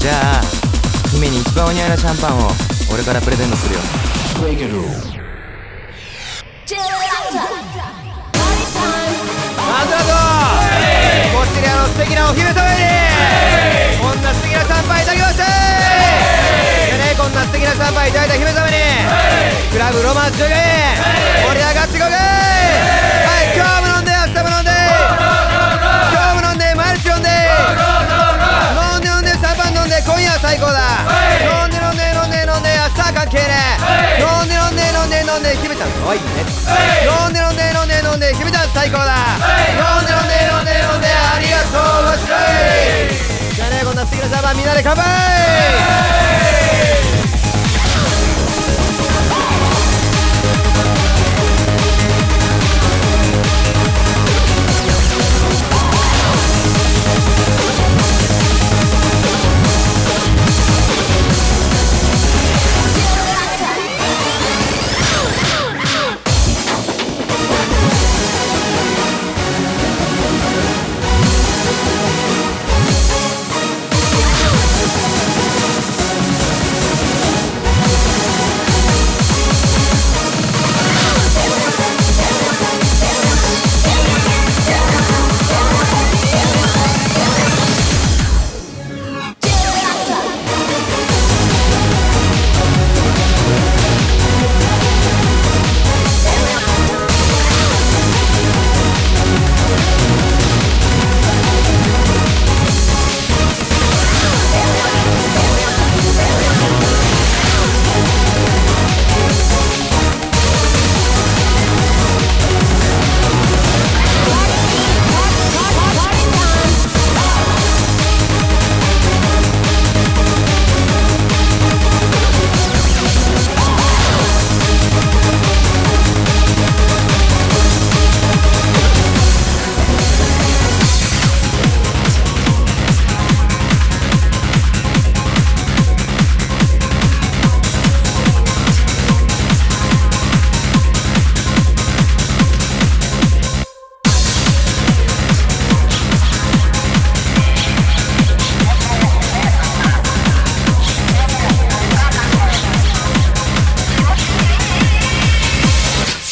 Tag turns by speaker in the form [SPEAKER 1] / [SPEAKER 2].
[SPEAKER 1] じゃあ姫に一番お似合いなシャンパンを俺からプレゼントするよ。
[SPEAKER 2] なんだぞこっちにあの素敵なお姫様にこんな素敵な参拝いただきましたでねこんな素敵な参拝いただいた姫様にクラブロマンス中に盛り上がっていこう飲んで飲んで飲んで姫ちゃん可愛いね飲んで飲んで飲んで飲んで姫ちゃん最高だ。飲んで飲んで飲んで飲んでありがとうございじゃあねこんな素敵なシャンパンみんなで乾杯